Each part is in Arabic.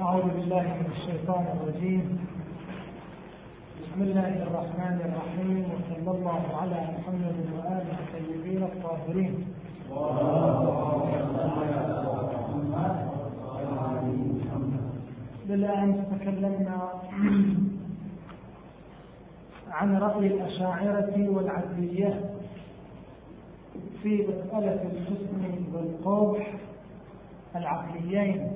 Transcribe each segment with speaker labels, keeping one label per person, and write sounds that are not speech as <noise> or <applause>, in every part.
Speaker 1: أعوذ بالله من الشيطان الرجيم. بسم الله الرحمن الرحيم وصلى الله على محمد وآله الطيبين الطاهرين. بالأمس تكلمنا عن رأي الأشاعرة والعدلية في مسألة الحسن والقبح العقليين.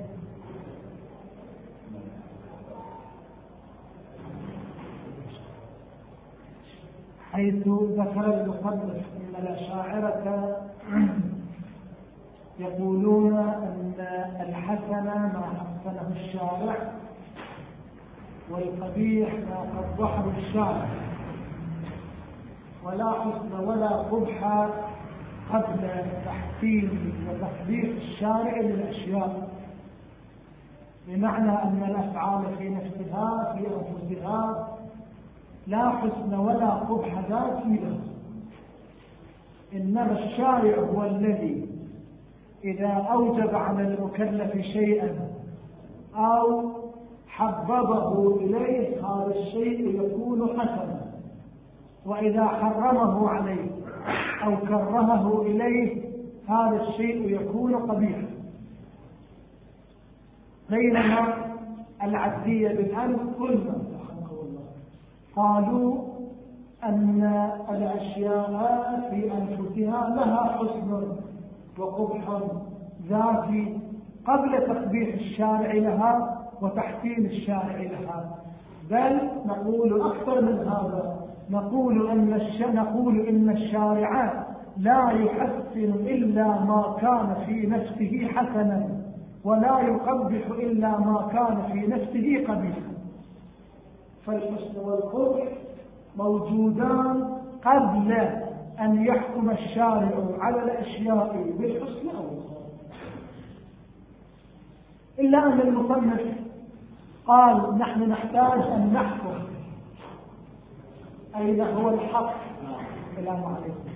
Speaker 1: حيث ذكر المصنف إن الأشاعرة <clears throat> يقولون أن الحسن ما حسنه الشارع والقبيح ما قبحه الشارع. ولا حسن ولا قبح قبل تحسين وتقبيح الشارع للأشياء. بمعنى أن الأفعال في نفسها في أنفسها لا حسن ولا قبح ذاتي له. إنما الشارع هو الذي إذا أوجب على المكلف شيئا أو حببه إليه هذا الشيء يكون حسنا. وإذا حرمه عليه أو كرهه إليه هذا الشيء يكون قبيحا. بينما العدية بالأمس قلنا قالوا أن الأشياء في أنفسها لها حسن وقبح ذاتي قبل تقبيح الشارع لها وتحسين الشارع لها. بل نقول أكثر من هذا. نقول أن الش... نقول إن الشارع لا يحسن إلا ما كان في نفسه حسنا ولا يقبح إلا ما كان في نفسه قبيحا. فالحسن والقبح موجودان قبل أن يحكم الشارع على الأشياء بالحسن أو إلا أن المصنف قال نحن نحتاج أن نحكم. أين هو الحق. السلام عليكم.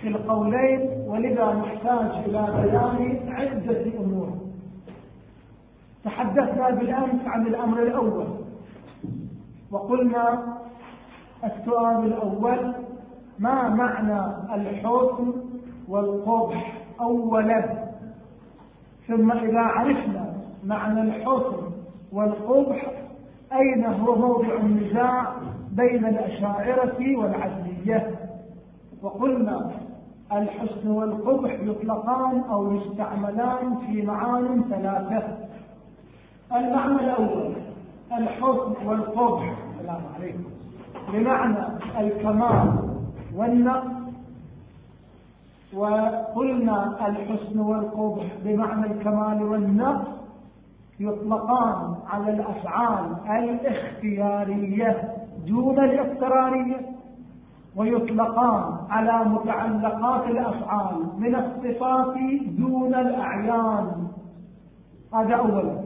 Speaker 1: في القولين ولذا نحتاج إلى بيان عدة أمور. تحدثنا بالأمس عن الأمر الأول. وقلنا السؤال الأول ما معنى الحسن والقبح أولا؟ ثم إذا عرفنا معنى الحسن والقبح أين هو موضع النزاع بين الأشاعرة والعدلية؟ وقلنا الحسن والقبح يطلقان أو يستعملان في معان ثلاثة. المعنى الأول الحسن والقبح. السلام عليكم. بمعنى الكمال والنقص. وقلنا الحسن والقبح بمعنى الكمال والنقص يطلقان على الأفعال الاختيارية دون الاضطرارية ويطلقان على متعلقات الأفعال من الصفات دون الأعيان. هذا أولا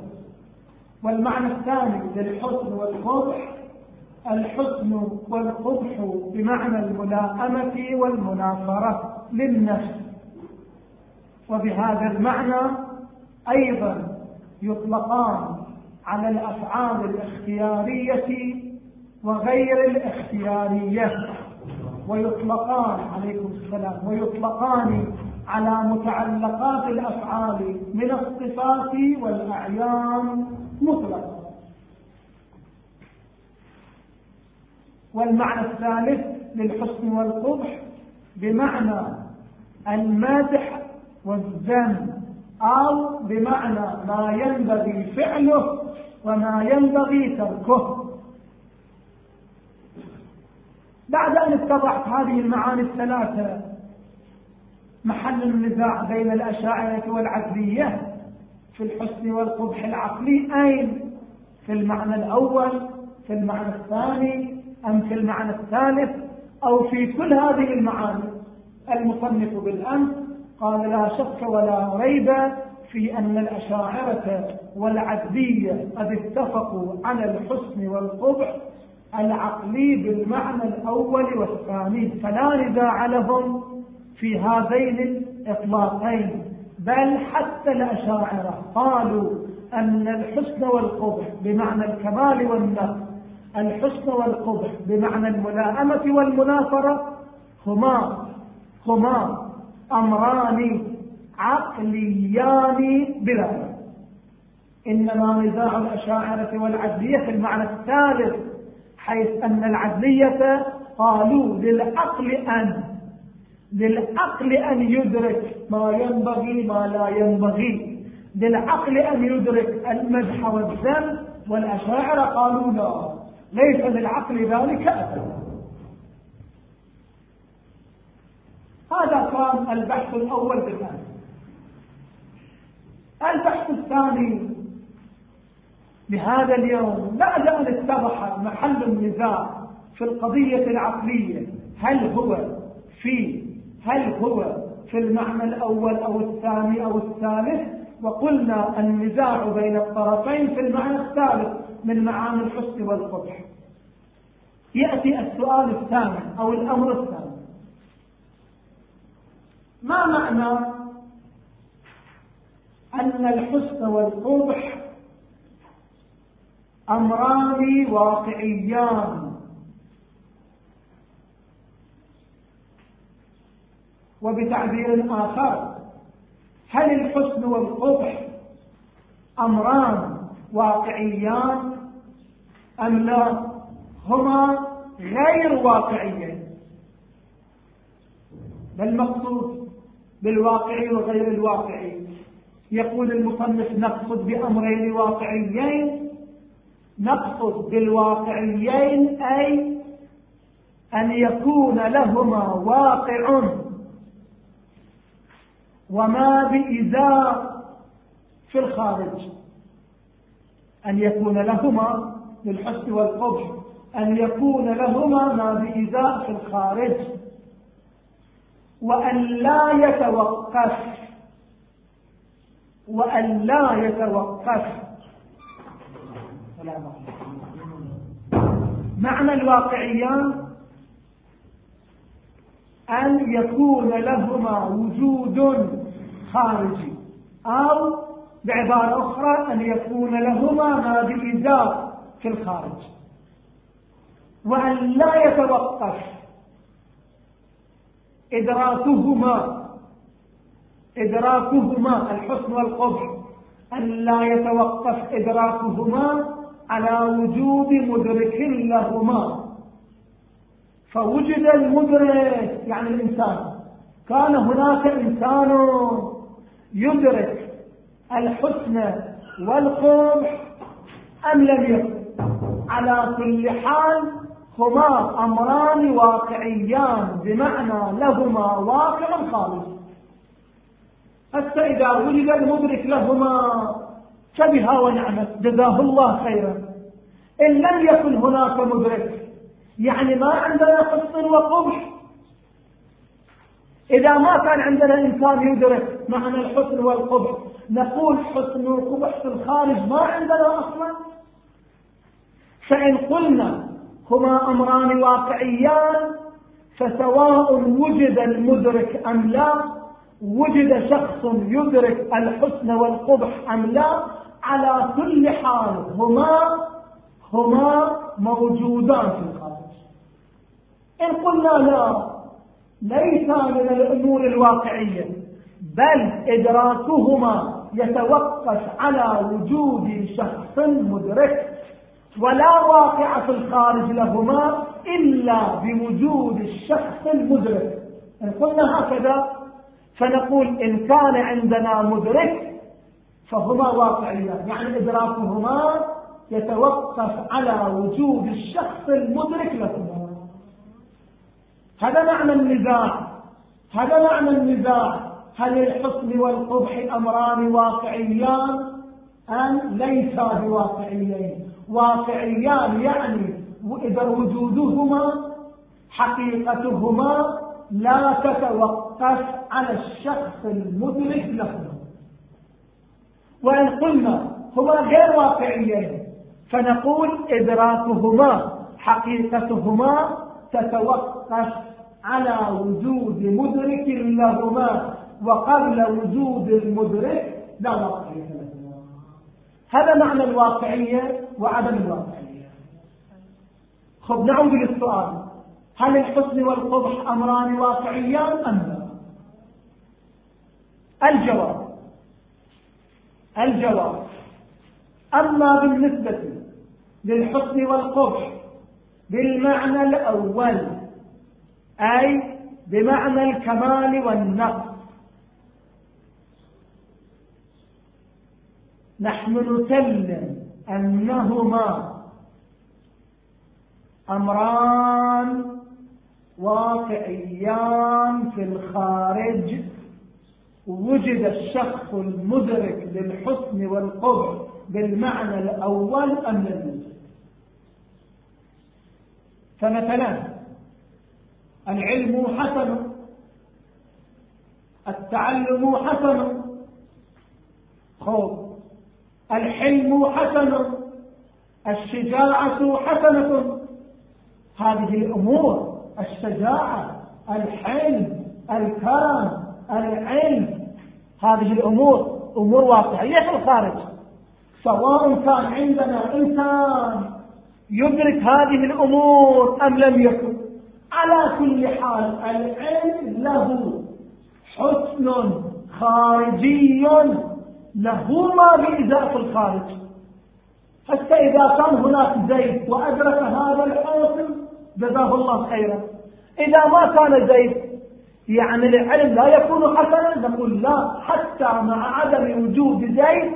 Speaker 1: والمعنى الثاني للحسن والقبح الحسن والقبح بمعنى الملائمة والمنافرة للنفس. وبهذا المعنى أيضا يطلقان على الأفعال الاختيارية وغير الاختيارية. ويطلقان عليكم السلام ويطلقان على متعلقات الأفعال من الصفات والأعيان مطلقا والمعنى الثالث للحسن والقبح بمعنى المادح والذم أو بمعنى ما ينبغي فعله وما ينبغي تركه. بعد أن اتضحت هذه المعاني الثلاثة محل النزاع بين الأشاعرة والعدلية في الحسن والقبح العقلي أين؟ في المعنى الأول في المعنى الثاني أم في المعنى الثالث أو في كل هذه المعاني. المصنف بالأمس قال لا شك ولا ريب في أن الأشاعرة والعدلية قد اتفقوا على الحسن والقبح العقلي بالمعنى الأول والثاني. فلا نزاع لهم في هذين الإطلاقين. بل حتى الأشاعرة قالوا أن الحسن والقبح بمعنى الكمال والنقص الحسن والقبح بمعنى الملائمة والمناصرة هما هما أمران عقليان بلا إنما نزاع الأشاعرة والعدلية في المعنى الثالث حيث أن العدلية قالوا للعقل أن للعقل أن يدرك ما ينبغي ما لا ينبغي. للعقل أن يدرك المدح والذم والأشاعرة قالوا لا ليس للعقل ذلك أبدا هذا كان البحث الأول بالآن البحث الثاني لهذا اليوم. بعد أن اتضح محل النزاع في القضية العقلية هل هو في هل هو في المعنى الأول أو الثاني أو الثالث؟ وقلنا النزاع بين الطرفين في المعنى الثالث من معاني الحسن والقبح يأتي السؤال الثاني أو الأمر الثاني ما معنى أن الحسن والقبح أمران واقعيان؟ وبتعبير آخر. هل الحسن والقبح أمران واقعيان أم لا؟ هما غير واقعيين. ما المقصود بالواقعي وغير الواقعي؟ يقول المصنف نقصد بأمرين واقعيين. نقصد بالواقعيين أي أن يكون لهما واقع. وما بإزاء في الخارج. أن يكون لهما للحسن والقبح أن يكون لهما ما بإزاء في الخارج. وأن لا يتوقف. وأن لا يتوقف. معنى الواقعيان أن يكون لهما وجود خارجي أو بعبارة أخرى أن يكون لهما ما بإزاء في الخارج. وأن لا يتوقف إدراكهما إدراكهما الحسن والقبح أن لا يتوقف إدراكهما على وجود مدرك لهما. فوجد المدرك يعني الإنسان. كان هناك إنسان يدرك الحسن والقبح أم لم يكن. على كل حال هما أمران واقعيان بمعنى لهما واقع خالص. حتى إذا ولد المدرك لهما فبها ونعمت. جزاه الله خيرا. إن لم يكن هناك مدرك يعني ما عندنا حسن وقبح. إذا ما كان عندنا إنسان يدرك معنى الحسن والقبح نقول حسن وقبح في الخارج ما عندنا أصلا. فإن قلنا هما أمران واقعيان فسواء وجد المدرك أم لا وجد شخص يدرك الحسن والقبح أم لا على كل حال هما هما موجودان في الخارج. إن قلنا لا ليس من الأمور الواقعية بل إدراكهما يتوقف على وجود شخص مدرك ولا واقع في الخارج لهما إلا بوجود الشخص المدرك. إن قلنا هكذا فنقول إن كان عندنا مدرك فهما واقعيان يعني إدراكهما يتوقف على وجود الشخص المدرك لهما. هذا معنى النزاع. هذا معنى النزاع. هل الحسن والقبح أمران واقعيان؟ أم ليسا بواقعيين؟ واقعيان يعني إذا وجودهما حقيقتهما لا تتوقف على الشخص المدرك لهما. وإن قلنا هما غير واقعيين فنقول إدراكهما حقيقتهما تتوقف على وجود مدرك لهما وقبل وجود المدرك لا واقعية لهما. هذا معنى الواقعية وعدم الواقعية. خب نعود للسؤال. هل الحسن والقبح أمران واقعيان أم لا؟ الجواب. الجواب. أما بالنسبة للحسن والقبح بالمعنى الأول أي بمعنى الكمال والنقص. نحن نسلم أنهما أمران واقعيان في الخارج. وجد الشخص المدرك للحسن والقبح بالمعنى الأول أم لم يوجد فمثلا العلم حسن. التعلم حسن. خوف. الحلم حسن. الشجاعة حسنة. هذه الأمور الشجاعة الحلم الكرم العلم هذه الأمور أمور واقعية في الخارج. سواء كان عندنا إنسان يدرك هذه الأمور أم لم يكن على كل حال العلم له حسن خارجي له ما بإزاء في الخارج. حتى إذا كان هناك زيد وأدرك هذا الحسن جزاه الله خيرا. إذا ما كان زيد يعني العلم لا يكون حسنا نقول لا حتى مع عدم وجود زيد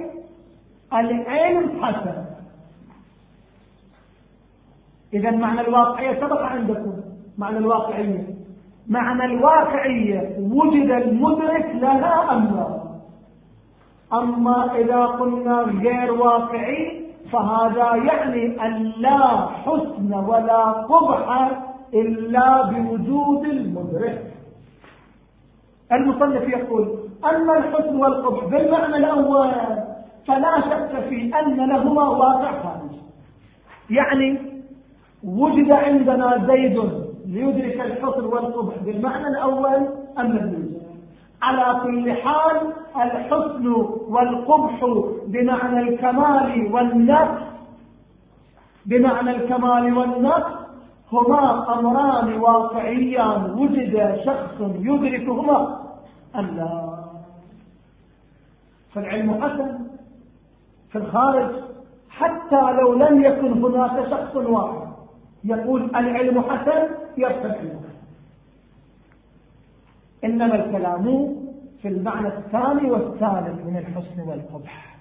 Speaker 1: العلم حسن. إذا معنى الواقعية سبق عندكم. معنى الواقعية. معنى الواقعية وجد المدرك لها أم لا أما إذا قلنا غير واقعي فهذا يعني أن لا حسن ولا قبح إلا بوجود المدرك. المصنف يقول أما الحسن والقبح بالمعنى الأول فلا شك في أن لهما واقع خارج يعني وجد عندنا زيد ليدرك الحسن والقبح بالمعنى الأول أم يوجد على كل حال الحسن والقبح بمعنى الكمال والنقص بمعنى الكمال والنقص هما أمران واقعيان وجد شخص يدركهما أم لا؟ فالعلم حسن في الخارج حتى لو لم يكن هناك شخص واحد. يقول العلم حسن يرفع العلم إنما الكلام في المعنى الثاني والثالث من الحسن والقبح.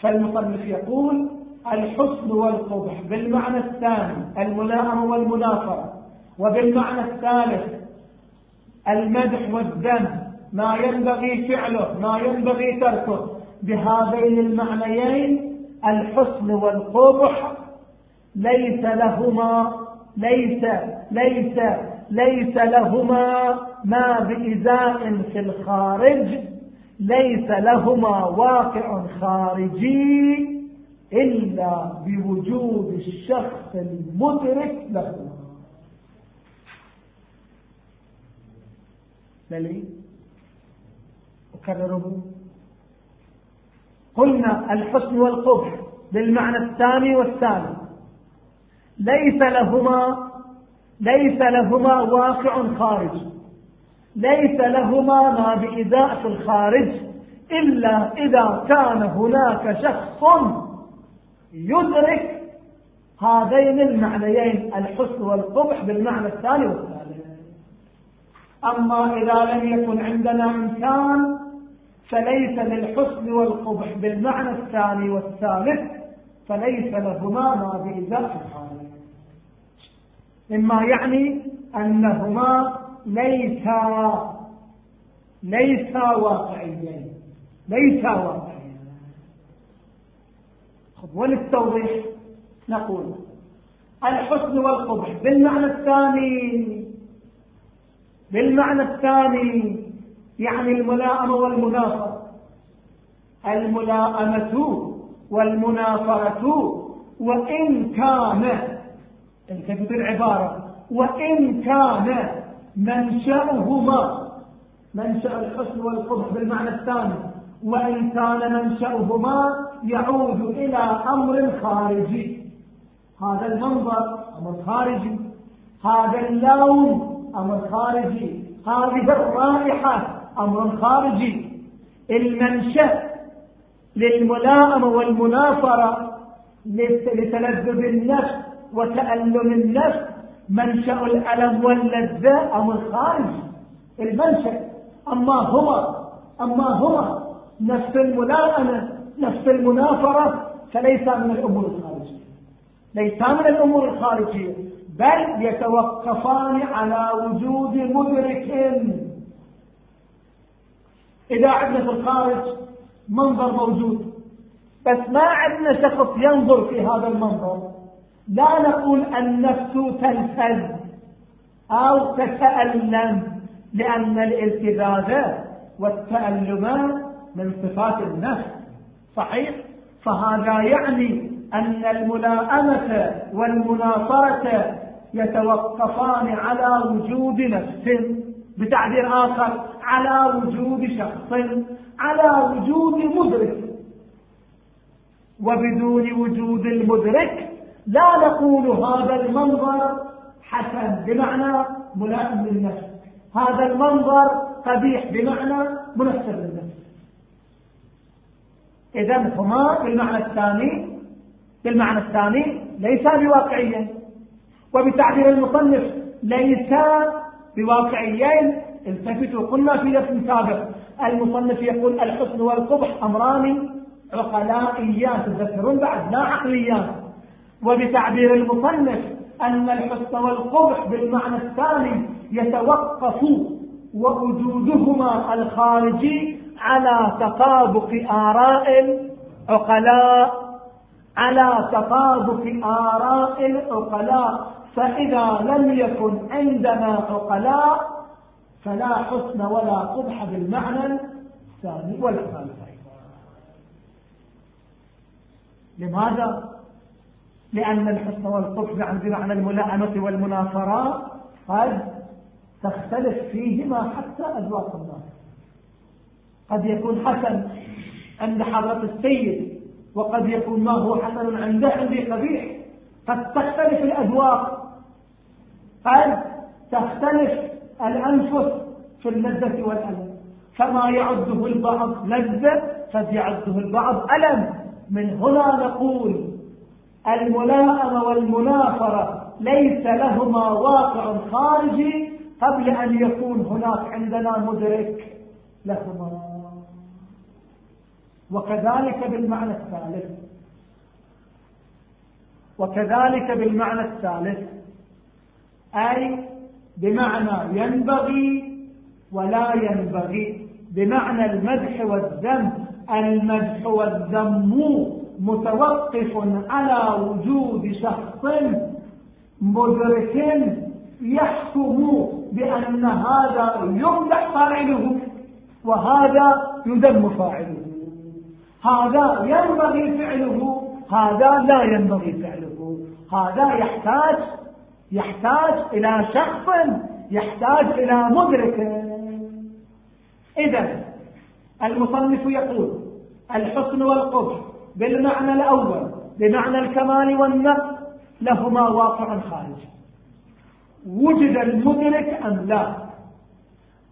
Speaker 1: فالمصنف يقول الحسن والقبح بالمعنى الثاني الملائمة والمنافرة. وبالمعنى الثالث المدح والذم ما ينبغي فعله ما ينبغي تركه. بهذين المعنيين الحسن والقبح ليس لهما ليس ليس ليس لهما ما بإزاء في الخارج ليس لهما واقع خارجي إلا بوجود الشخص المدرك لهما دليل أكرره. قلنا الحسن والقبح بالمعنى الثاني والثالث. ليس لهما ليس لهما واقع خارج. ليس لهما ما بإذاء في الخارج إلا إذا كان هناك شخص يدرك هذين المعنيين الحسن والقبح بالمعنى الثاني والثالث. أما إذا لم يكن عندنا إنسان فليس للحسن والقبح بالمعنى الثاني والثالث. فليس لهما ما بإزاء الخارج مما يعني أنهما ليسا ليسا واقعيين. ليسا واقعيين. وللتوضيح نقول الحسن والقبح بالمعنى الثاني. بالمعنى الثاني يعني الملائمة والمنافرة الملائمة والمنافرة وإن كان التفت العبارة وإن كان منشأهما منشأ الحسن والقبح بالمعنى الثاني وإن كان منشأهما يعود إلى أمر خارجي. هذا المنظر أمر خارجي. هذا اللون أمر خارجي. هذه الرائحة أمر خارجي. المنشأ للملائمة والمنافرة لتلذذ النفس وتألم النفس. منشأ الألم واللذة أمر خارجي المنشأ. أما هو أما هو نفس الملائمة نفس المنافرة فليس من الأمور الخارجية. ليس من الأمور الخارجية بل يتوقفان على وجود مدرك. إذا عندنا في الخارج منظر موجود. بس ما عندنا شخص ينظر في هذا المنظر. لا نقول النفس تلفز أو تتألم لأن الالتذاذ والتألم من صفات النفس. صحيح؟ فهذا يعني أن الملائمة والمناصرة يتوقفان على وجود نفس. بتعبير آخر على وجود شخص على وجود مدرك. وبدون وجود المدرك لا نقول هذا المنظر حسن بمعنى ملائم للنفس. هذا المنظر قبيح بمعنى منسب للنفس. إذا هما بالمعنى الثاني بالمعنى الثاني ليس بواقعيا. وبتعبير المصنف ليس بواقعيين التفتوا قلنا في درس سابق. المصنف يقول الحسن والقبح أمران عقلائيات تذكرون بعد لا عقليات. وبتعبير المصنف أن الحسن والقبح بالمعنى الثاني يتوقف ووجودهما الخارجي على تطابق آراء العقلاء على تطابق آراء العقلاء. فإذا لم يكن عندنا عقلاء فلا حسن ولا قبح بالمعنى الثاني والثالث لماذا؟ لأن الحسن والقبح عن بمعنى الملائمة والمنافرات قد تختلف فيهما حتى أذواق الناس. قد يكون حسن عند حضرة السيد وقد يكون ما هو حسن عنده عندي قبيح. قد تختلف الأذواق قد تختلف الأنفس في اللذة والألم؟ فما يعده البعض لذة قد يعده البعض ألم. من هنا نقول الملائمة والمنافرة ليس لهما واقع خارجي قبل أن يكون هناك عندنا مدرك لهما. وكذلك بالمعنى الثالث. وكذلك بالمعنى الثالث. أي بمعنى ينبغي ولا ينبغي. بمعنى المدح والذم. المدح والذم متوقف على وجود شخص مدرك يحكم بأن هذا يمدح فاعله وهذا يذم فاعله. هذا ينبغي فعله هذا لا ينبغي فعله. هذا يحتاج يحتاج إلى شخص يحتاج إلى مدرك. إذا المصنف يقول الحسن والقبح بالمعنى الأول بمعنى الكمال والنقص لهما واقع خارجي وجد المدرك أم لا؟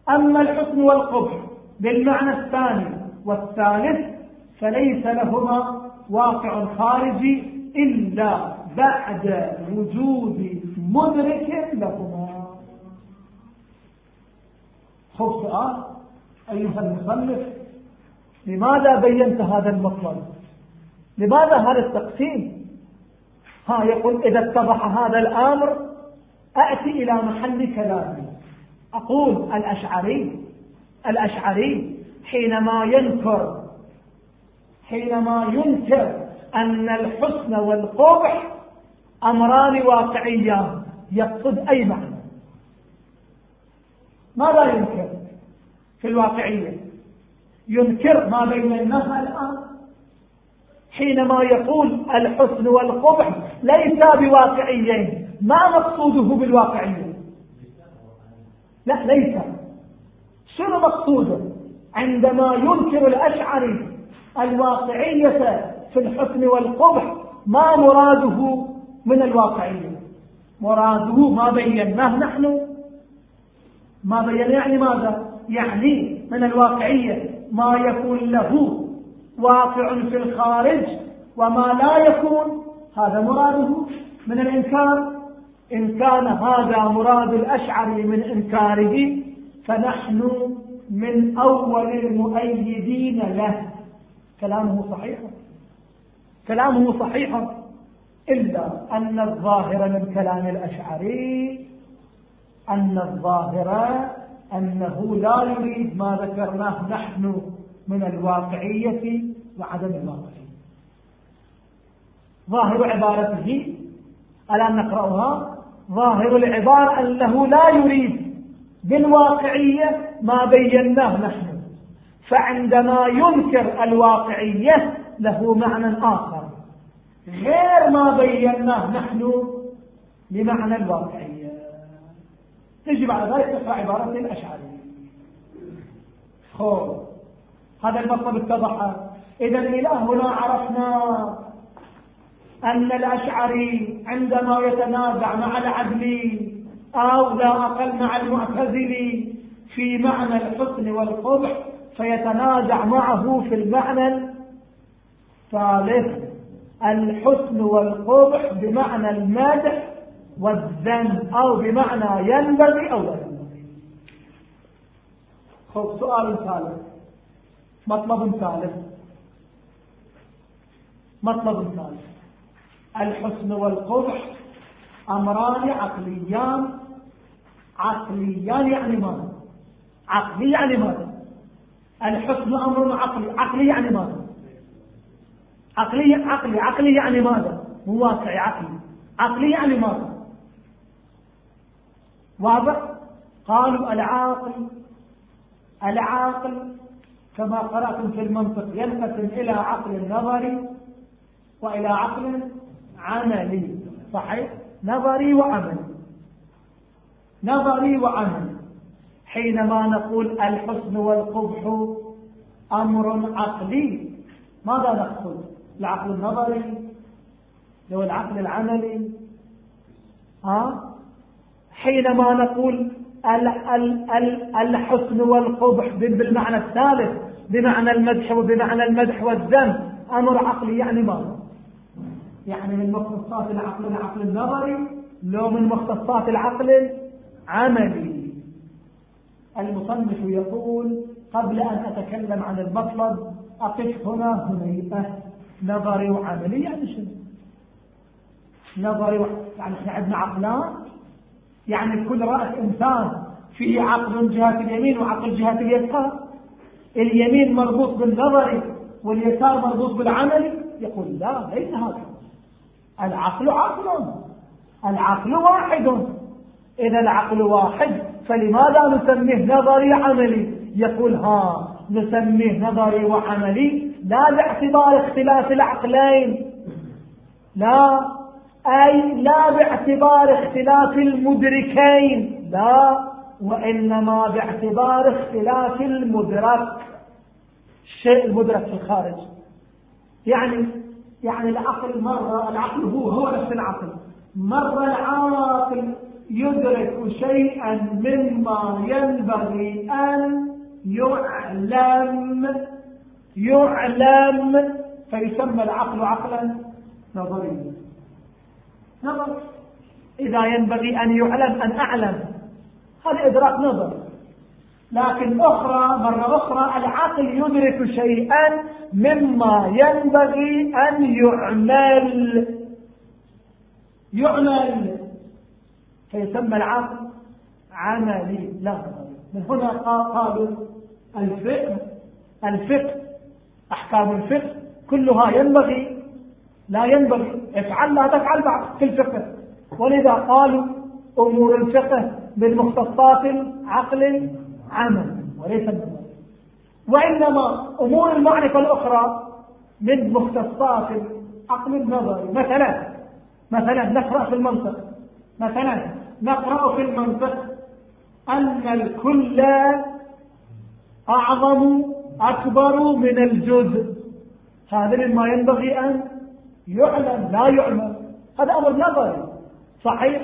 Speaker 1: أما الحسن والقبح بالمعنى الثاني والثالث فليس لهما واقع خارجي إلا بعد وجود مدرك لهما خب سؤال أيها المصنف لماذا بينت هذا المطلب؟ لماذا هذا التقسيم؟ ها يقول إذا اتضح هذا الأمر أأتي إلى محل كلامي. أقول الأشعري الأشعري حينما ينكر حينما ينكر أن الحسن والقبح أمران واقعيان. يقصد أي معنى. ماذا ينكر في الواقعية؟ ينكر ما بين الناس الآن. حينما يقول الحسن والقبح ليس بواقعيين ما مقصوده بالواقعية؟ لا ليس. شنو مقصوده؟ عندما ينكر الأشعري الواقعية في الحسن والقبح ما مراده من الواقعية؟ مراده ما بيناه نحن. ما بينا يعني ماذا؟ يعني من الواقعية ما يكون له واقع في الخارج وما لا يكون. هذا مراده من الإنكار. إن كان هذا مراد الأشعري من إنكاره فنحن من أول المؤيدين له. كلامه صحيح. كلامه صحيح. إلا أن الظاهر من كلام الأشعري أن الظاهر أنه لا يريد ما ذكرناه نحن من الواقعية وعدم الواقعية. ظاهر عبارته الآن نقرأها. ظاهر العبارة أنه لا يريد بالواقعية ما بيناه نحن. فعندما ينكر الواقعية له معنى آخر. غير ما بيناه نحن بمعنى الواقعية. تجي بعد ذلك تقرأ عبارة الأشعري خوف. هذا المطلب اتضح. إذا إلى هنا عرفنا أن الأشعري عندما يتنازع مع العدلي أو لا أقل مع المعتزلي في معنى الحسن والقبح فيتنازع معه في المعنى الثالث. الحسن والقبح بمعنى المدح والذم أو بمعنى ينبغي أو لا خب سؤال ثالث مطلب ثالث مطلب ثالث الحسن والقبح أمران عقليان. عقليان يعني ماذا؟ عقلي يعني ماذا؟ الحسن أمر عقلي. عقلي يعني ماذا؟ عقلي عقلي عقلي يعني ماذا؟ مو واقعي عقلي. عقلي يعني ماذا؟ واضح؟ قالوا العاقل العاقل كما قرأتم في المنطق ينقسم إلى عقل نظري وإلى عقل عملي. صحيح؟ نظري وعملي. نظري وعملي. حينما نقول الحسن والقبح أمر عقلي ماذا نقصد؟ العقل النظري لو العقل العملي ها حينما نقول الحسن والقبح بالمعنى الثالث بمعنى المدح وبمعنى المدح والذم أمر عقلي يعني ماذا يعني من مختصات العقل العقل النظري لو من مختصات العقل العملي المصنف يقول قبل أن أتكلم عن المطلب أقف هنا هنيئة نظري وعملي يعني شنو؟ نظري و... يعني إحنا عندنا عقلان يعني كل رأس إنسان فيه عقل جهة اليمين وعقل جهة اليسار. اليمين مربوط بالنظري واليسار مربوط بالعملي. يقول لا ليس هكذا. العقل عقل العقل واحد. إذا العقل واحد فلماذا نسميه نظري عملي؟ يقول ها نسميه نظري وعملي لا باعتبار اختلاف العقلين. لا أي لا باعتبار اختلاف المدركين. لا وإنما باعتبار اختلاف المدرك. الشيء المدرك في الخارج. يعني يعني العقل مرة العقل هو هو نفس العقل. مرة العاقل يدرك شيئا مما ينبغي أن يعلم. يعلم فيسمى العقل عقلا نظريا. نظر. إذا ينبغي أن يعلم أن أعلم هذا إدراك نظر. لكن أخرى مرة أخرى العقل يدرك شيئا مما ينبغي أن يعمل. يعمل. فيسمى العقل عملي. لا من هنا قالوا الفقه. الفقه أحكام الفقه كلها ينبغي لا ينبغي. افعل لا تفعل بعد في الفقه. ولذا قالوا أمور الفقه من مختصات العقل عمل وليس من وإنما أمور المعرفة الأخرى من مختصات العقل النظري. مثلا مثلا نقرأ في المنطق. مثلا نقرأ في المنطق أن الكل أعظم أكبر من الجزء. هذا مما ينبغي أن يعلم لا يعلم. هذا أمر نظري. صحيح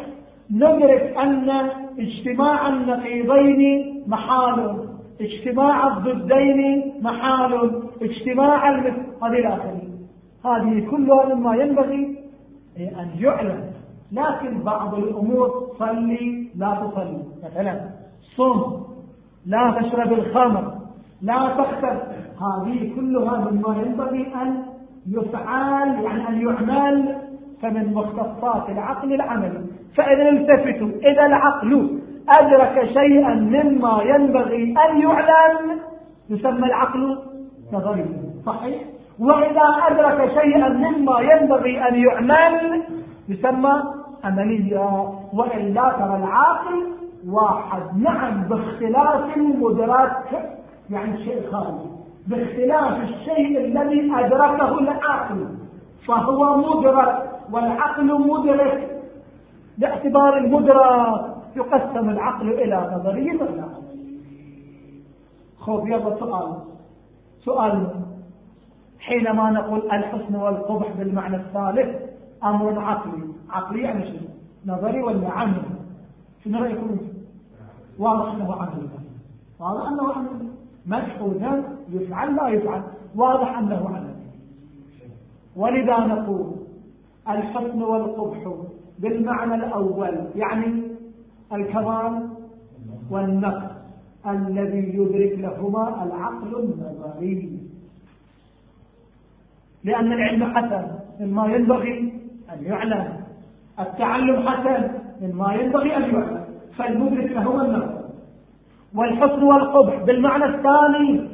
Speaker 1: ندرك أن اجتماع النقيضين محال اجتماع الضدين محال اجتماع المثل هذه الآخرين هذه كلها مما ينبغي أن يعلم. لكن بعض الأمور صلي لا تصلي. مثلا صم لا تشرب الخمر. لا تختر. هذه كلها مما ينبغي أن يفعل يعني أن يعمل فمن مختصات العقل العملي. فإذا التفتوا إذا العقل أدرك شيئا مما ينبغي أن يعلم يسمى العقل نظري. صحيح؟ وإذا أدرك شيئا مما ينبغي أن يعمل يسمى عملية. وإلا ترى العاقل واحد. نعم باختلاف المدرك. يعني الشيء خارجي باختلاف الشيء الذي أدركه العقل فهو مدرك والعقل مدرك. باعتبار المدرك يقسم العقل إلى نظري وإلى خوف يلا سؤال. سؤال. حينما نقول الحسن والقبح بالمعنى الثالث أمر عقلي. عقلي يعني شنو؟ نظري ولا عملي؟ شنو رأيكم؟ واضح أنه عملي. واضح أنه عملي. مدح يفعل لا يفعل. واضح أنه عملي ولذا نقول الحسن والقبح بالمعنى الأول يعني الكمال والنقص الذي يدرك لهما العقل النظري. لأن العلم حسن مما ينبغي أن يعلم. التعلم حسن مما ينبغي أن يعلم. فالمدرك لهما النظر والحسن والقبح بالمعنى الثاني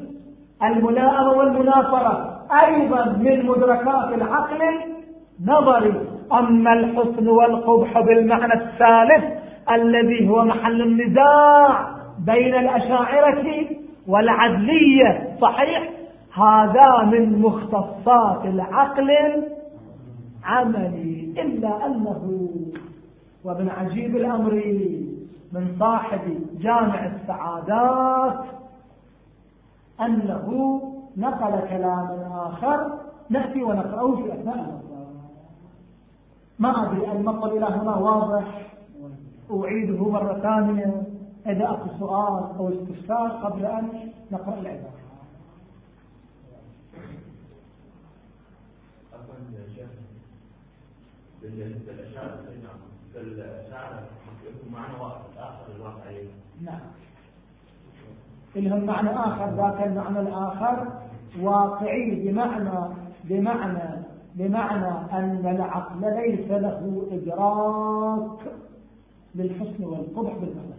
Speaker 1: الملائمة والمناصرة أيضا من مدركات العقل نظري أما الحسن والقبح بالمعنى الثالث الذي هو محل النزاع بين الأشاعرة والعدلية. صحيح؟ هذا من مختصات العقل العملي. إلا أنه ومن عجيب الأمر من صاحب جامع السعادات أنه نقل كلاما آخر نأتي ونقرأه في أثناء ما أدري المقل إلى هنا واضح. أعيده مرة ثانية. إذا أكو سؤال أو استفسار قبل أن نقرأ العبارة بالأشعار بالأشعار يكون معنى آخر الواقعي نعم. لهم معنى آخر ذاك المعنى الآخر واقعي بمعنى بمعنى بمعنى أن العقل ليس له إدراك للحسن والقبح بالمعنى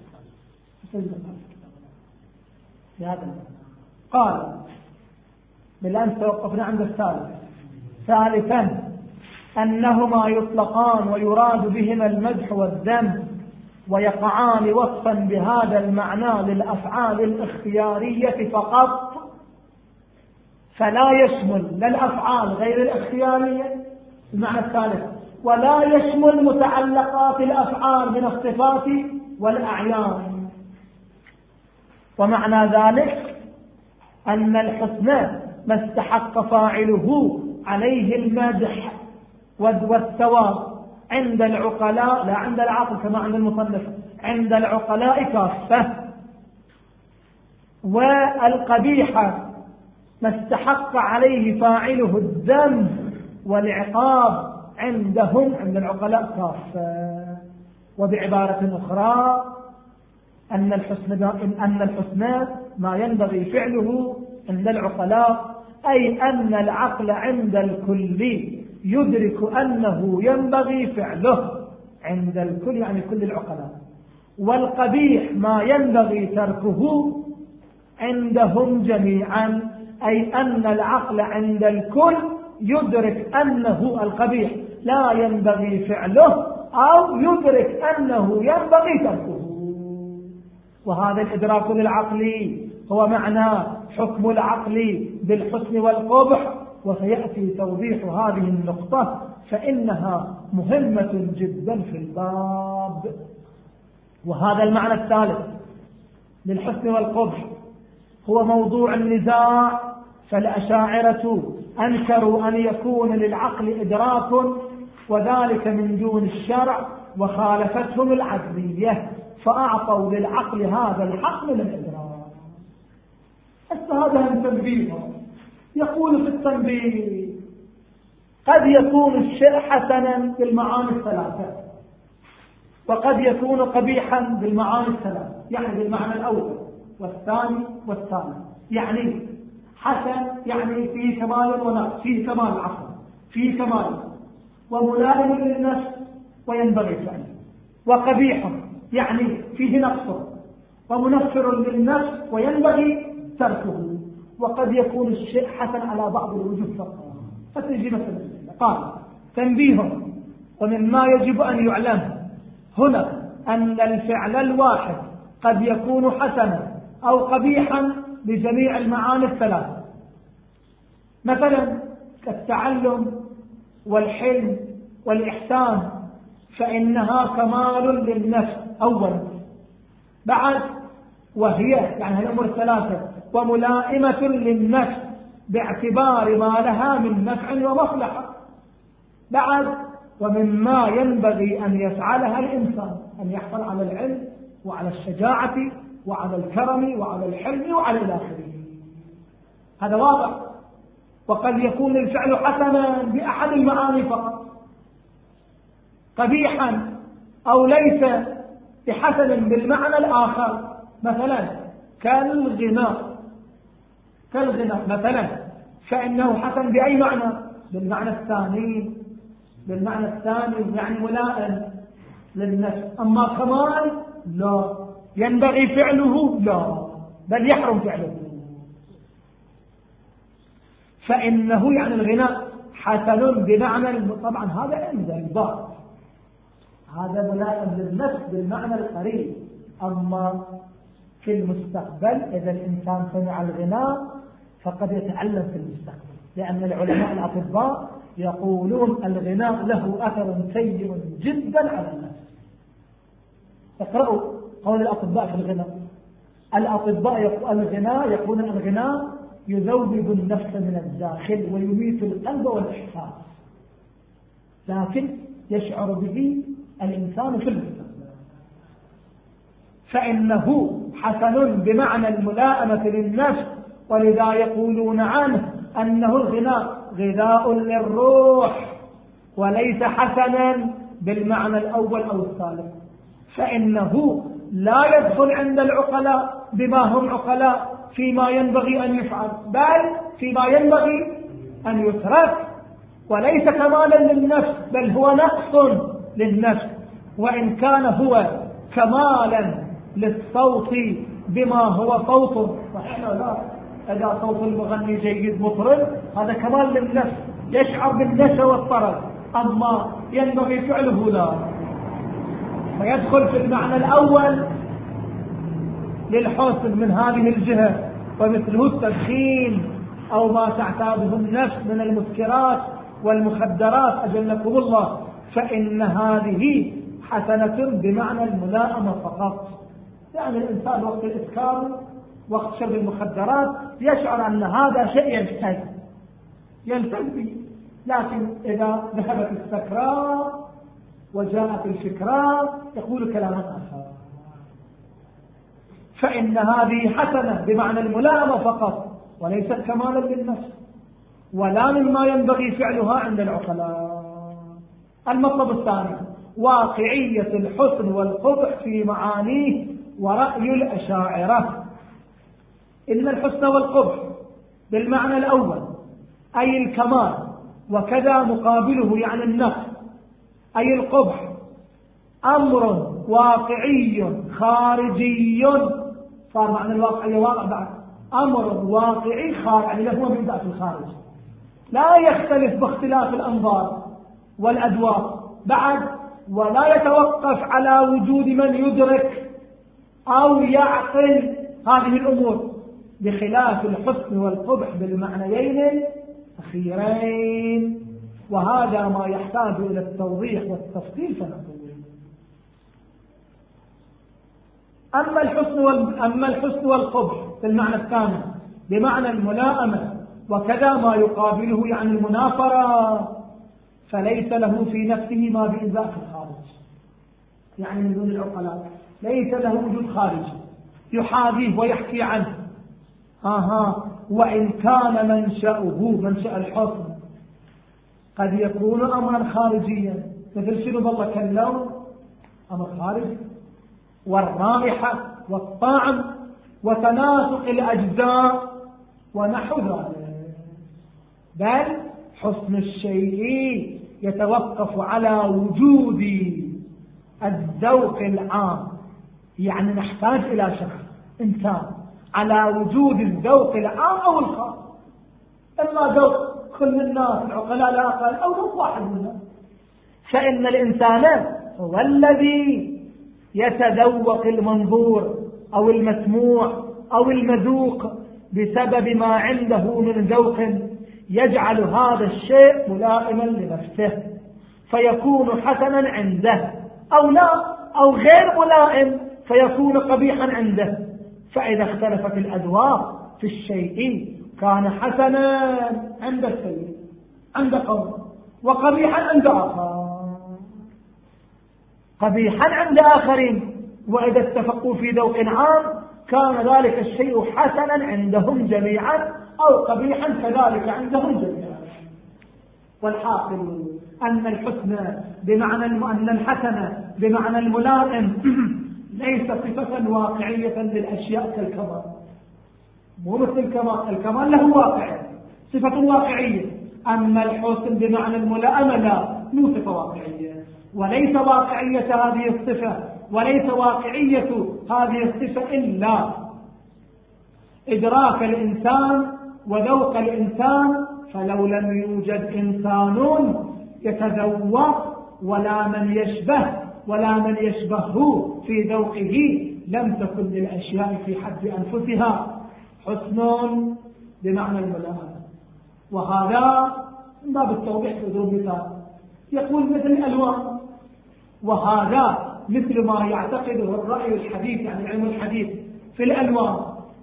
Speaker 1: في هذا المعنى. قال بالأمس توقفنا عند الثالث. ثالثا أنهما يطلقان ويراد بهما المدح والذم ويقعان وصفا بهذا المعنى للأفعال الإختيارية فقط فلا يشمل لا الأفعال غير الإختيارية. المعنى الثالث ولا يشمل متعلقات الأفعال من الصفات والأعيان. ومعنى ذلك أن الحسن ما استحق فاعله عليه المدح. والثواب عند العقلاء لا عند العقل كما عند المصنف عند العقلاء كافة. والقبيحة ما استحق عليه فاعله الذنب والعقاب عندهم عند العقلاء كافة. وبعبارة أخرى أن الحسن أن الحسن ما ينبغي فعله عند العقلاء أي أن العقل عند الكل. يدرك أنه ينبغي فعله عند الكل يعني كل العقلاء. والقبيح ما ينبغي تركه عندهم جميعا أي أن العقل عند الكل يدرك أنه القبيح. لا ينبغي فعله أو يدرك أنه ينبغي تركه. وهذا الإدراك للعقل هو معنى حكم العقل بالحسن والقبح. وسيأتي توضيح هذه النقطة فإنها مهمة جدا في الباب. وهذا المعنى الثالث للحسن والقبح. هو موضوع النزاع فالأشاعرة أنكروا أن يكون للعقل إدراك وذلك من دون الشرع وخالفتهم العقلية فأعطوا للعقل هذا الحق من الإدراك هذا من تنبيه يقول في التنبيه قد يكون الشيء حسنا بالمعاني الثلاثة. وقد يكون قبيحا بالمعاني الثلاثة يعني بالمعنى الأول والثاني والثالث يعني حسن يعني فيه كمال ونقص فيه كمال العقل فيه كمال. وملائم للنفس وينبغي فعله وقبيح يعني فيه نقص. ومنفر للنفس وينبغي تركه. وقد يكون الشيء حسن على بعض الوجوه فقط. فتجي مثلا قال تنبيه ومما يجب أن يعلم هنا أن الفعل الواحد قد يكون حسنا أو قبيحا بجميع المعاني الثلاثة مثلا كالتعلم والحلم والإحسان فإنها كمال للنفس أولا. بعد وهي يعني الأمور الثلاثة وملائمة للنفس باعتبار ما لها من نفع ومصلحة. بعد ومما ينبغي أن يفعلها الإنسان أن يحصل على العلم وعلى الشجاعة وعلى الكرم وعلى الحلم وعلى الآخرين. هذا واضح. وقد يكون الفعل حسنا بأحد المعاني فقط. قبيحا أو ليس بحسن بالمعنى الآخر. مثلا كالغناء. كالغناء مثلا فإنه حسن بأي معنى؟ بالمعنى الثاني. بالمعنى الثاني يعني ملائم للنفس. أما كمال لا. ينبغي فعله؟ لا. بل يحرم فعله. فإنه يعني الغناء حسن بمعنى طبعا هذا عند البعض هذا ملائم للنفس بالمعنى القريب. أما في المستقبل إذا الإنسان سمع الغناء فقد يتعلم في المستقبل لأن العلماء الأطباء يقولون الغناء له أثر سيء جدا على النفس اقرأوا قول الأطباء في الغناء. الأطباء الغناء يقولون الغناء يذوب النفس من الداخل ويميت القلب والإحساس لكن يشعر به الإنسان في المستقبل. فإنه حسن بمعنى الملائمة للنفس ولذا يقولون عنه أنه الغناء غذاء للروح وليس حسنا بالمعنى الأول أو الثالث. فإنه لا يدخل عند العقلاء بما هم عقلاء فيما ينبغي أن يفعل بل فيما ينبغي أن يترك. وليس كمالا للنفس بل هو نقص للنفس. وإن كان هو كمالا للصوت بما هو صوت صحيح لا إذا صوت المغني جيد مطرب. هذا كمال للنفس يشعر بالنشا والطرب. أما ينبغي فعله لا فيدخل في المعنى الأول للحسن من هذه الجهة ومثله التدخين أو ما تعتاده النفس من المسكرات والمخدرات. أجلكم الله. فإن هذه حسنة بمعنى الملائمة فقط. يعني الإنسان وقت الإسكار وقت شرب المخدرات يشعر أن هذا شيء ينتهي. ينتهي لكن إذا ذهبت السكرات وجاءت الفكرات يقول كلاما آخر فإن هذه حسنة بمعنى الملائمة فقط وليست كمالا للنفس ولا مما ينبغي فعلها عند العقلاء. المطلب الثاني واقعية الحسن والقبح في معانيه ورأي الأشاعرة. إن الحسن والقبح بالمعنى الأول أي الكمال وكذا مقابله يعني النقص أي القبح أمر واقعي خارجي صار معنى الواقعية واقع بعد. أمر واقعي خارج يعني له من ذات الخارج. لا يختلف باختلاف الأنظار والأدوار بعد ولا يتوقف على وجود من يدرك أو يعقل هذه الأمور. بخلاف الحسن والقبح بالمعنيين الأخيرين. وهذا ما يحتاج إلى التوضيح والتفصيل فنقول أما الحسن أما الحسن والقبح بالمعنى الثاني بمعنى الملائمة وكذا ما يقابله يعني المنافرة فليس له في نفسه ما بإنزاء في الخارج. يعني من دون العقلاء ليس له وجود خارجي يحاذيه ويحكي عنه. آها. وإن كان منشأه منشأ الحكم. قد يكون أمرا خارجيا. مثل شنو بالله كاللون أمر خارجي والرائحة والطعم وتناسق الأجزاء ونحو ذلك. بل حسن الشيء يتوقف على وجود الذوق العام. يعني نحتاج إلى شخص إنسان. على وجود الذوق العام أو الخاص. إما ذوق كل الناس العقلاء لا أقل أو ذوق واحد منهم. فإن الإنسان هو الذي يتذوق المنظور أو المسموع أو المذوق بسبب ما عنده من ذوق يجعل هذا الشيء ملائما لنفسه فيكون حسنا عنده أو لا أو غير ملائم فيكون قبيحا عنده. فإذا اختلفت الأذواق في الشيء كان حسنا عند السيد عند قوم وقبيحا عند آخر. قبيحا عند آخرين وإذا اتفقوا في ذوق عام كان ذلك الشيء حسنا عندهم جميعا أو قبيحا كذلك عندهم جميعا. والحاصل أن الحسن بمعنى أن الحسن بمعنى الملائم <clears throat> ليس صفة واقعية للأشياء كالكمال. مو مثل الكمال. الكمال له واقع. صفة واقعية. أما الحسن بمعنى الملائمة لا. مو صفة واقعية. وليس واقعية هذه الصفة. وليس واقعية هذه الصفة إلا. إدراك الإنسان وذوق الإنسان. فلو لم يوجد إنسان يتذوق ولا من يشبه ولا من يشبهه في ذوقه لم تكن للأشياء في حد أنفسها. حسن بمعنى الملائمة وهذا من باب التوضيح في ذو يقول مثل الألوان. وهذا مثل ما يعتقده الرأي الحديث يعني علم الحديث في الألوان.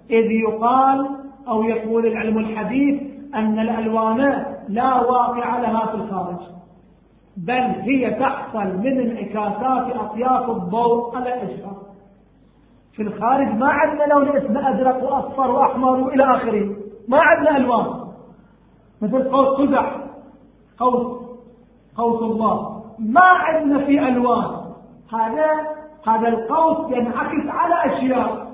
Speaker 1: إذ يقال أو يقول العلم الحديث أن الألوان لا واقع لها في الخارج. بل هي تحصل من انعكاسات أطياف الضوء على الأجسام في الخارج ما عندنا لون اسمه أزرق وأصفر وأحمر وإلى آخره. ما عندنا ألوان. مثل قوس قزح قوس قوس الله. ما عندنا في ألوان. هذا هذا القوس ينعكس على أشياء.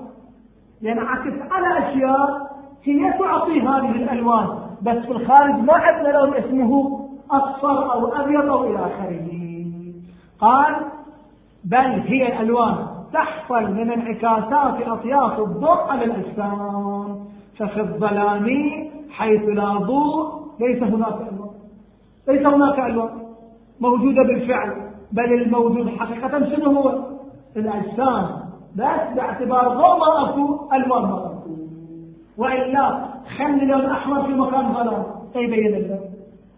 Speaker 1: ينعكس على أشياء هي تعطي هذه الألوان. بس في الخارج ما عندنا لون اسمه أصفر أو أبيض أو إلى آخره. قال بل هي الألوان تحصل من انعكاسات أطياف الضوء على الأجسام ففي الظلام حيث لا ضوء ليس هناك ألوان. ليس هناك ألوان موجودة بالفعل بل الموجود حقيقة شنو هو؟ الأجسام. بس باعتبار ضوء ما أكو ألوان ما أكو وإلا خلي لون أحمر في مكان ظلام يبين اللون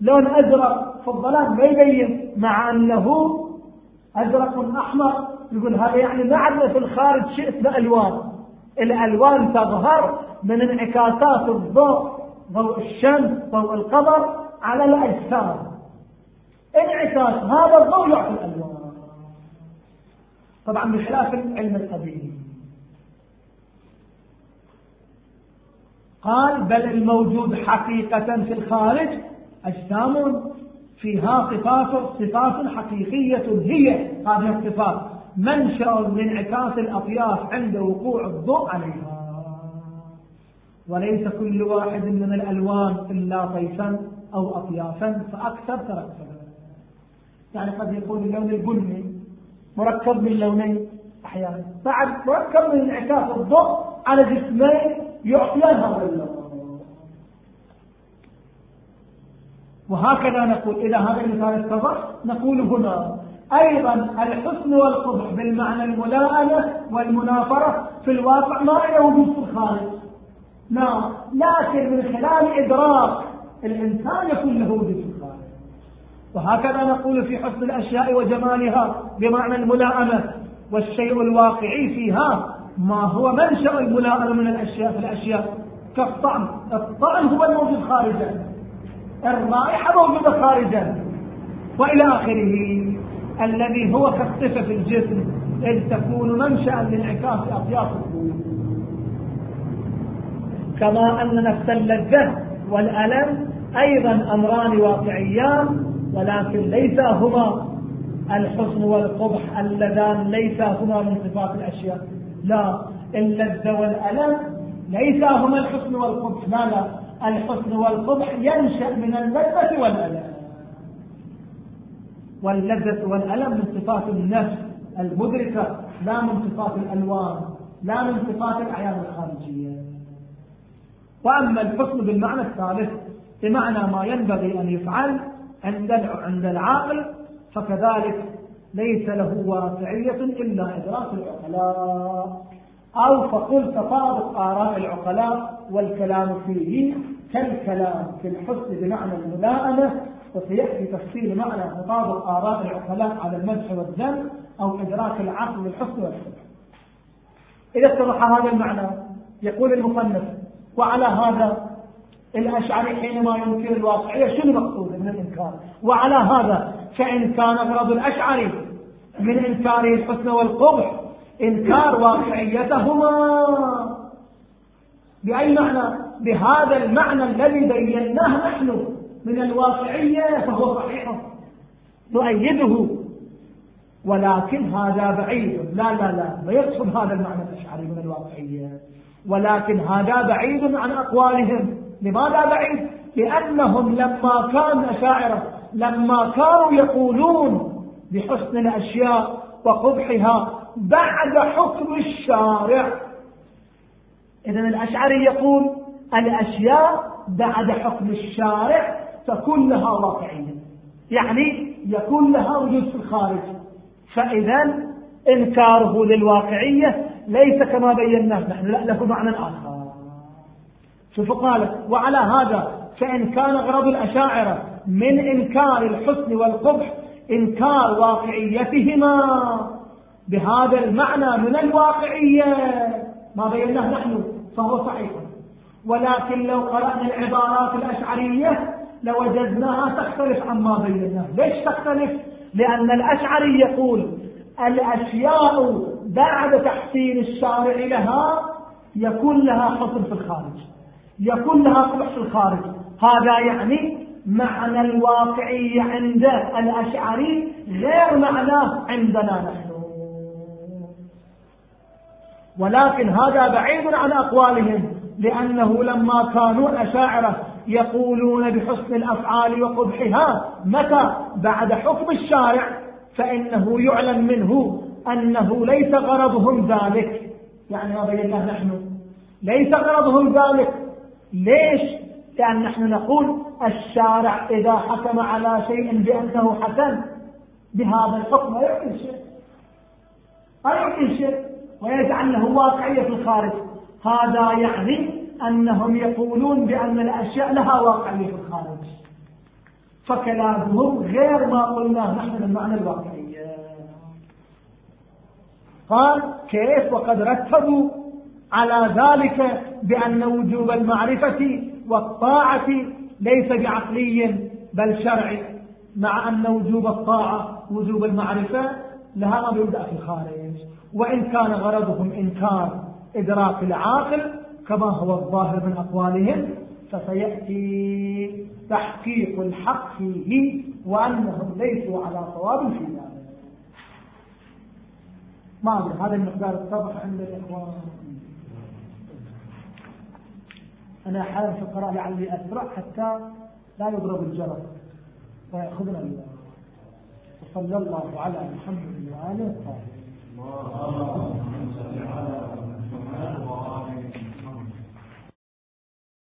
Speaker 1: لون أزرق في الظلام ما يبين مع أنه أزرق أحمر. يقول هذا يعني عندنا في الخارج شيء اسمه ألوان. الألوان تظهر من انعكاسات الضوء ضوء الشمس ضوء القمر على الأجسام. انعكاس هذا الضوء يعطي الألوان. طبعا بخلاف العلم القديم. قال بل الموجود حقيقة في الخارج أجسام فيها صفات صفات حقيقية هي هذه الصفات. منشأ لانعكاس الأطياف عند وقوع الضوء عليها. وليس كل واحد من الألوان إلا طيفا أو أطيافا فأكثر تركبا يعني قد يكون اللون البني مركب من لونين أحيانا. بعد مركب من انعكاس الضوء على جسمين يعطيان هذا اللون. وهكذا نقول إذا هذا المثال اتضح نقول هنا أيضا الحسن والقبح بالمعنى الملائمة والمنافرة في الواقع ما له وجود في الخارج. نعم لكن من خلال إدراك الإنسان يكون له وجود في الخارج. وهكذا نقول في حسن الأشياء وجمالها بمعنى الملائمة والشيء الواقعي فيها ما هو منشأ الملائمة من الأشياء في الأشياء كالطعم. الطعم هو الموجود خارجا. الرائحة موجودة خارجا. وإلى آخره الذي هو كالصفة في الجسم إذ تكون منشأ لانعكاس أطياف القلوب. كما أن نفس اللذة والألم أيضا أمران واقعيان ولكن ليس هما الحسن والقبح اللذان ليس هما من صفات الأشياء. لا اللذة والألم ليس هما الحسن والقبح. لا لا الحسن والقبح ينشأ من اللذة والألم. واللذة والألم من صفات النفس المدركة لا من صفات الألوان لا من صفات الأعيان الخارجية. وأما الحسن بالمعنى الثالث بمعنى ما ينبغي أن يفعل عند عند العاقل فكذلك ليس له واقعية إلا إدراك العقلاء. أو فقل تطابق آراء العقلاء والكلام فيه. كالكلام في الحسن بمعنى الملائمة وسيأتي تفصيل معنى تطابق آراء العقلاء على المدح والذم أو إدراك العقل بالحسن والحسن. إذا اتضح هذا المعنى يقول المصنف وعلى هذا الأشعري حينما ينكر الواقعية شنو مقصوده من الإنكار؟ وعلى هذا فإن كان غرض الأشعري من إنكاره الحسن والقبح إنكار واقعيتهما. بأي معنى؟ بهذا المعنى الذي بيناه نحن من الواقعية فهو صحيح. نؤيده. ولكن هذا بعيد. لا لا لا ما يقصد هذا المعنى الأشعري من الواقعية. ولكن هذا بعيد عن أقوالهم. لماذا بعيد؟ لأنهم لما كان أشاعرة لما كانوا يقولون بحسن الأشياء وقبحها بعد حكم الشارع. إذا الأشعري يقول الأشياء بعد حكم الشارع تكون لها واقعية يعني يكون لها وجود في الخارج. فإذا إنكاره للواقعية ليس كما بيناه نحن. لا له معنى آخر. شوفوا قال وعلى هذا فإن كان غرض الأشاعرة من إنكار الحسن والقبح إنكار واقعيتهما بهذا المعنى من الواقعية ما بيناه نحن فهو صحيح. ولكن لو قرأنا العبارات الأشعرية لوجدناها تختلف عما بيناه ليش تختلف؟ لأن الأشعري يقول الأشياء بعد تحسين الشارع لها يكون لها حسن في الخارج. يكون لها قبح في الخارج. هذا يعني معنى الواقعي عند الأشعري غير معناه عندنا نحن. ولكن هذا بعيد عن أقوالهم. لأنه لما كانوا الأشاعرة يقولون بحسن الأفعال وقبحها متى؟ بعد حكم الشارع فإنه يعلم منه أنه ليس غرضهم ذلك. يعني ما بيناه نحن. ليس غرضهم ذلك. ليش؟ لأن نحن نقول الشارع إذا حكم على شيء بأنه حسن بهذا الحكم لا يعطي شيء لا يعطي شيء ويجعل له واقعية في الخارج. هذا يعني أنهم يقولون بأن الأشياء لها واقعية في الخارج. فكلامهم غير ما قلناه نحن بالمعنى الواقعية قال كيف وقد رتبوا على ذلك بأن وجوب المعرفة والطاعة ليس بعقلي بل شرعي؟ مع أن وجوب الطاعة وجوب المعرفة لها ما يبدأ في الخارج. وإن كان غرضهم إنكار إدراك العاقل كما هو الظاهر من أقوالهم فسيأتي تحقيق الحق فيه وأنهم ليسوا على صواب في ذلك. ما أدري هذا المقدار اتضح عند الإخوان. أنا أحيانا في القراءة لعلي أسرع حتى لا يضرب الجرس. ويأخذنا الله وصلى الله على محمد وآله الطاهرين